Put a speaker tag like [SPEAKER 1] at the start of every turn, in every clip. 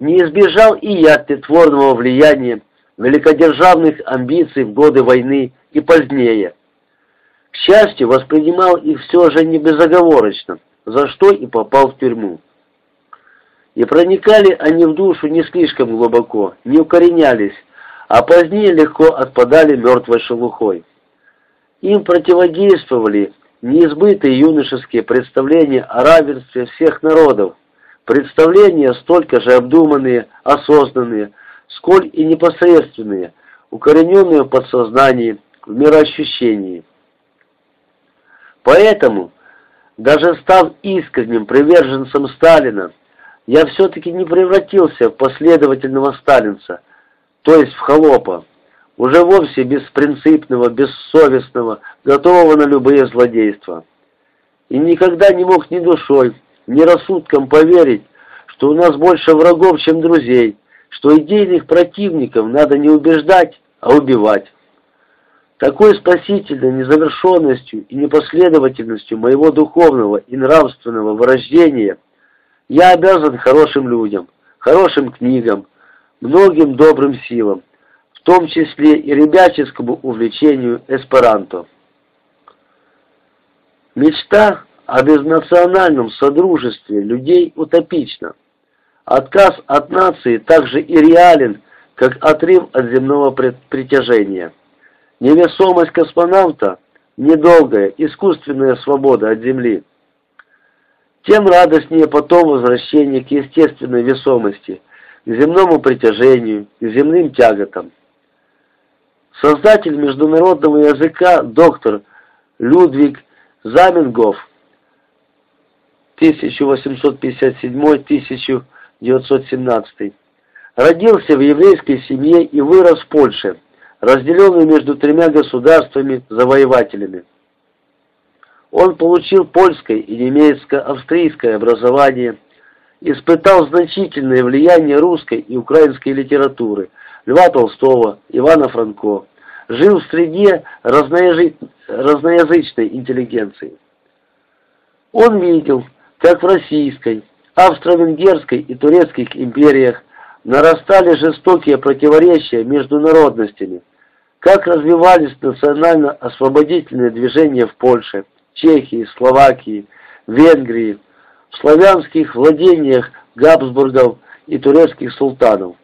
[SPEAKER 1] не избежал и я тлетворного влияния великодержавных амбиций в годы войны и позднее. К счастью, воспринимал их все же не безоговорочно, за что и попал в тюрьму. И проникали они в душу не слишком глубоко, не укоренялись, а позднее легко отпадали мертвой шелухой. Им противодействовали неизбытые юношеские представления о равенстве всех народов, представления столько же обдуманные, осознанные, сколь и непосредственные, укорененные в подсознании, в мироощущении. Поэтому, даже став искренним приверженцем Сталина, я все-таки не превратился в последовательного сталинца, то есть в холопа, уже вовсе беспринципного, бессовестного, готового на любые злодейства. И никогда не мог ни душой, ни рассудком поверить, что у нас больше врагов, чем друзей, что идейных противников надо не убеждать, а убивать. Такой спасительной незавершенностью и непоследовательностью моего духовного и нравственного вырождения я обязан хорошим людям, хорошим книгам, многим добрым силам, в том числе и ребяческому увлечению эсперанто. Мечта о безнациональном содружестве людей утопична. Отказ от нации также и реален, как отрыв от земного притяжения. Невесомость космонавта – недолгая, искусственная свобода от Земли. Тем радостнее потом возвращение к естественной весомости, к земному притяжению, к земным тяготам. Создатель международного языка доктор Людвиг Заменгоф 1857-1917 родился в еврейской семье и вырос в Польше, разделенной между тремя государствами-завоевателями. Он получил польское и немецко-австрийское образование, испытал значительное влияние русской и украинской литературы, Льва Толстого, Ивана Франко, жил в среде разноязы... разноязычной интеллигенции. Он видел, как в российской, австро-венгерской и турецких империях нарастали жестокие противоречия между народностями, как развивались национально-освободительные движения в Польше, Чехии, Словакии, Венгрии, в славянских владениях Габсбургов и турецких султанов.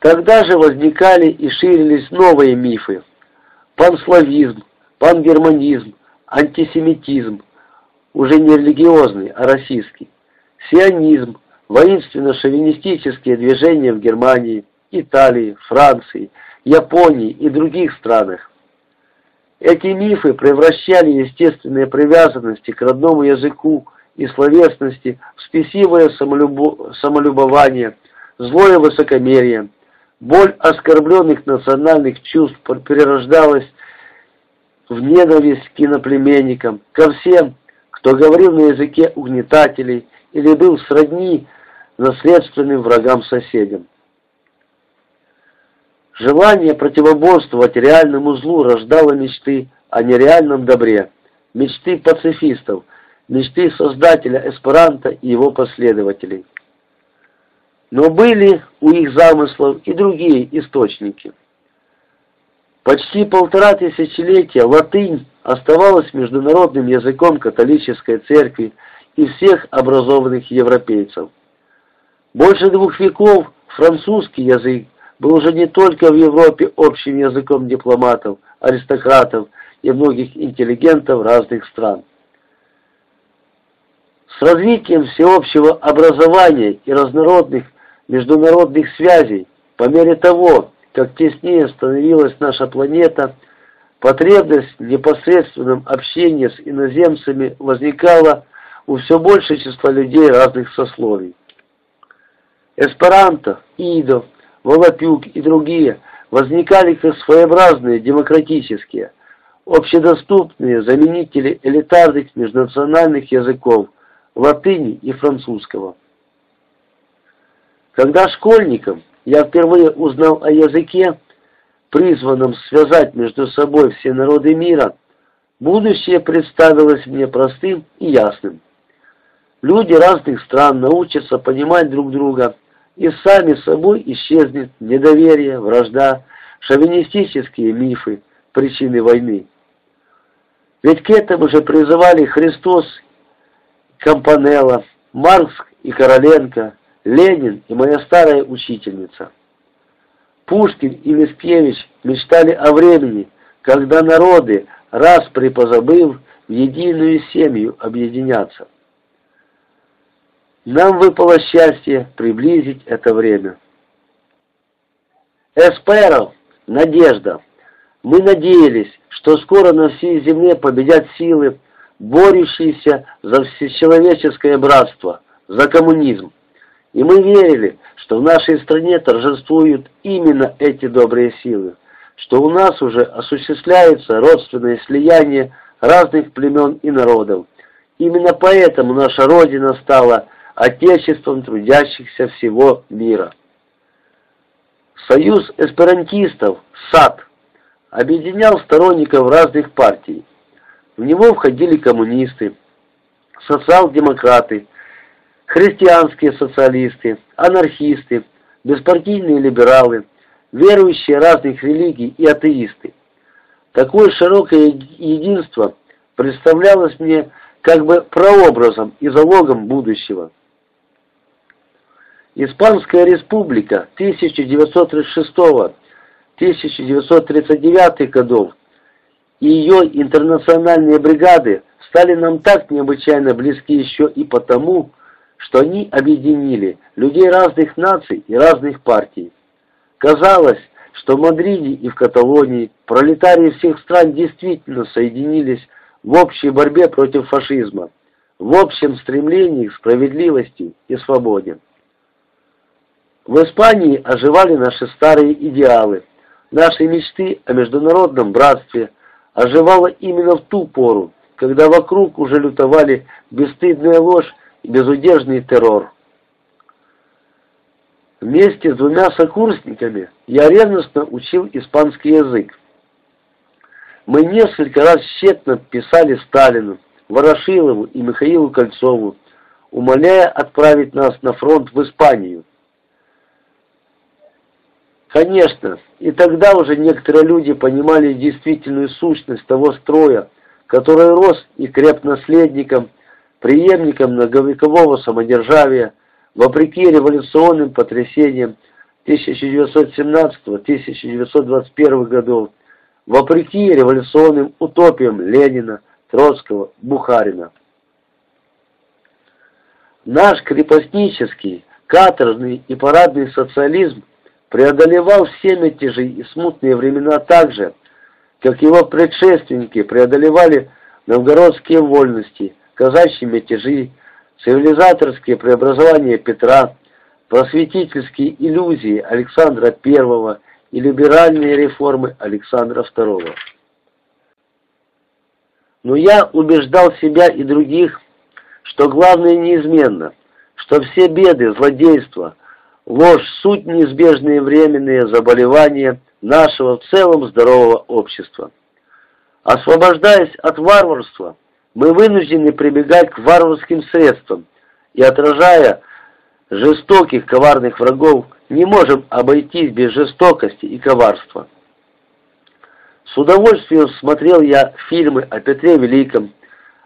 [SPEAKER 1] Тогда же возникали и ширились новые мифы. Панславизм, пангерманизм, антисемитизм, уже не религиозный, а российский, сионизм, воинственно-шовинистические движения в Германии, Италии, Франции, Японии и других странах. Эти мифы превращали естественные привязанности к родному языку и словесности в спесивое самолюбо самолюбование, злое высокомерие. Боль оскорбленных национальных чувств перерождалась в ненависть к иноплеменникам, ко всем, кто говорил на языке угнетателей или был сродни наследственным врагам-соседям. Желание противоборствовать реальному злу рождало мечты о нереальном добре, мечты пацифистов, мечты создателя эсперанто и его последователей. Но были у их замыслов и другие источники. Почти полтора тысячелетия латынь оставалась международным языком католической церкви и всех образованных европейцев. Больше двух веков французский язык был уже не только в Европе общим языком дипломатов, аристократов и многих интеллигентов разных стран. С развитием всеобщего образования и разнородных международных связей, по мере того, как теснее становилась наша планета, потребность в непосредственном общении с иноземцами возникала у все большего числа людей разных сословий. Эсперанто, Идо, Волопюк и другие возникали как своеобразные демократические, общедоступные заменители элитарных межнациональных языков латыни и французского. Когда школьником я впервые узнал о языке, призванном связать между собой все народы мира, будущее представилось мне простым и ясным. Люди разных стран научатся понимать друг друга, и сами собой исчезнет недоверие, вражда, шовинистические мифы, причины войны. Ведь к этому же призывали Христос, Компанелло, Маркс и Короленко, Ленин и моя старая учительница. Пушкин и Мицкевич мечтали о времени, когда народы, раз припозабыв, в единую семью объединятся. Нам выпало счастье приблизить это время. Эсперо, надежда. Мы надеялись, что скоро на всей земле победят силы, борющиеся за всечеловеческое братство, за коммунизм. И мы верили, что в нашей стране торжествуют именно эти добрые силы, что у нас уже осуществляется родственное слияние разных племен и народов. Именно поэтому наша Родина стала отечеством трудящихся всего мира. Союз эсперантистов, САД, объединял сторонников разных партий. В него входили коммунисты, социал-демократы, христианские социалисты, анархисты, беспартийные либералы, верующие разных религий и атеисты. Такое широкое единство представлялось мне как бы прообразом и залогом будущего. Испанская республика 1936-1939 годов и ее интернациональные бригады стали нам так необычайно близки еще и потому, что они объединили людей разных наций и разных партий. Казалось, что в Мадриде и в Каталонии пролетарии всех стран действительно соединились в общей борьбе против фашизма, в общем стремлении к справедливости и свободе. В Испании оживали наши старые идеалы, наши мечты о международном братстве оживала именно в ту пору, когда вокруг уже лютовали бесстыдная ложь безудержный террор. Вместе с двумя сокурсниками я ревностно учил испанский язык. Мы несколько раз тщетно писали Сталину, Ворошилову и Михаилу Кольцову, умоляя отправить нас на фронт в Испанию. Конечно, и тогда уже некоторые люди понимали действительную сущность того строя, который рос и креп наследником, преемником многовекового самодержавия, вопреки революционным потрясениям 1917-1921 годов, вопреки революционным утопиям Ленина, Троцкого, Бухарина. Наш крепостнический, каторжный и парадный социализм преодолевал все мятежи и смутные времена так же, как его предшественники преодолевали новгородские вольности, казачьи мятежи, цивилизаторские преобразования Петра, просветительские иллюзии Александра I и либеральные реформы Александра II. Но я убеждал себя и других, что главное неизменно, что все беды, злодейства – Ложь – суть неизбежные временные заболевания нашего в целом здорового общества. Освобождаясь от варварства, мы вынуждены прибегать к варварским средствам и, отражая жестоких коварных врагов, не можем обойтись без жестокости и коварства. С удовольствием смотрел я фильмы о Петре Великом,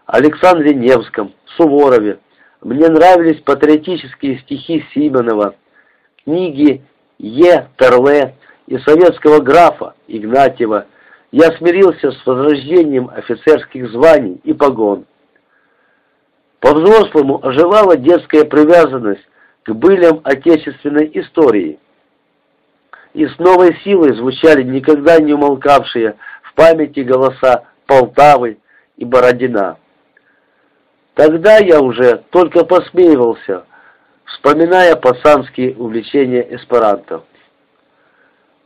[SPEAKER 1] Александре Невском, Суворове. Мне нравились патриотические стихи Симонова, книги Е. Терле и советского графа Игнатьева я смирился с возрождением офицерских званий и погон. По-взрослому оживала детская привязанность к былям отечественной истории. И с новой силой звучали никогда не умолкавшие в памяти голоса Полтавы и Бородина. Тогда я уже только посмеивался вспоминая пацанские увлечения эсперанто.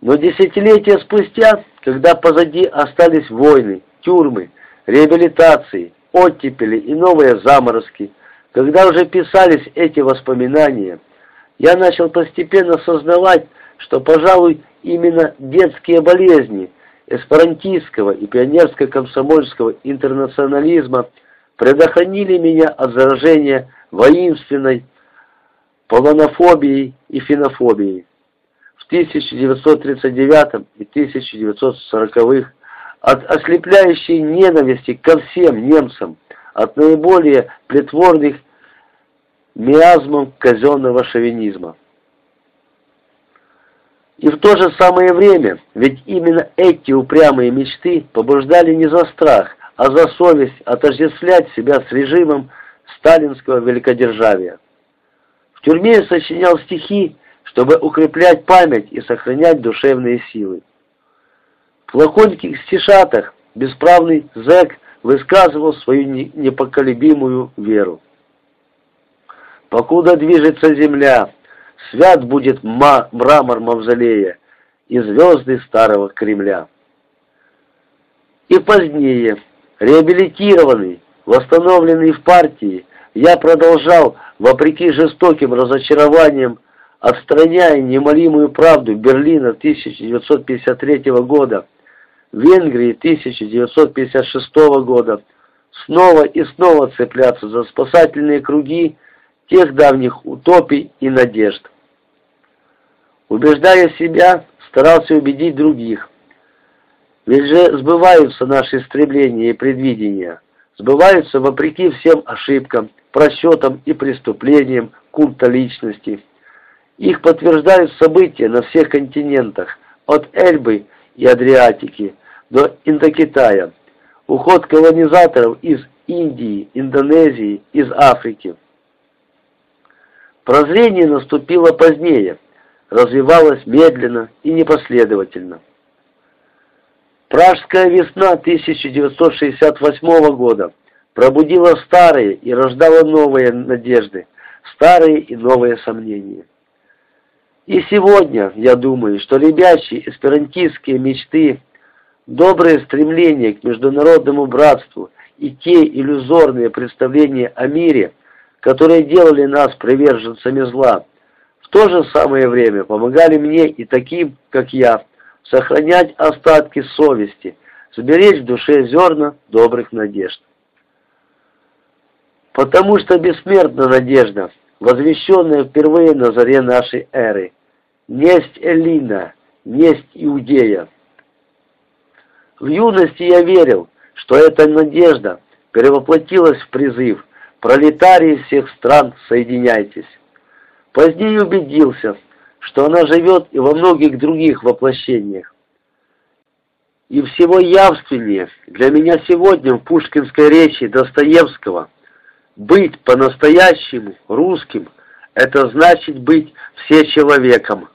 [SPEAKER 1] Но десятилетия спустя, когда позади остались войны, тюрьмы, реабилитации, оттепели и новые заморозки, когда уже писались эти воспоминания, я начал постепенно сознавать, что, пожалуй, именно детские болезни эсперантистского и пионерско-комсомольского интернационализма предохранили меня от заражения воинственной полонофобией и фенофобией. В 1939 и 1940-х от ослепляющей ненависти ко всем немцам, от наиболее притворных миазмов казенного шовинизма. И в то же самое время, ведь именно эти упрямые мечты побуждали не за страх, а за совесть отождествлять себя с режимом сталинского великодержавия. В тюрьме я сочинял стихи, чтобы укреплять память и сохранять душевные силы. В лаконьких стишатах бесправный зэк высказывал свою непоколебимую веру. «Покуда движется земля, свят будет мрамор мавзолея и звезды старого Кремля». И позднее, реабилитированный, восстановленный в партии, я продолжал, вопреки жестоким разочарованиям, отстраняя немалимую правду Берлина 1953 года, Венгрии 1956 года, снова и снова цепляться за спасательные круги тех давних утопий и надежд. Убеждая себя, старался убедить других. Ведь же сбываются наши стремления и предвидения, сбываются вопреки всем ошибкам, просчетам и преступлениям культа личности. Их подтверждают события на всех континентах, от Эльбы и Адриатики до Индокитая, уход колонизаторов из Индии, Индонезии, из Африки. Прозрение наступило позднее, развивалось медленно и непоследовательно. Пражская весна 1968 года пробудила старые и рождала новые надежды, старые и новые сомнения. И сегодня, я думаю, что ребячие эсперантистские мечты Добрые стремления к международному братству и те иллюзорные представления о мире, которые делали нас приверженцами зла, в то же самое время помогали мне и таким, как я, сохранять остатки совести, сберечь в душе зерна добрых надежд. Потому что бессмертна надежда, возвещенная впервые на заре нашей эры. Несть Элина, несть Иудея. В юности я верил, что эта надежда перевоплотилась в призыв «Пролетарии всех стран, соединяйтесь». Позднее убедился, что она живет и во многих других воплощениях. И всего явственнее для меня сегодня в пушкинской речи Достоевского «Быть по-настоящему русским – это значит быть все человеком».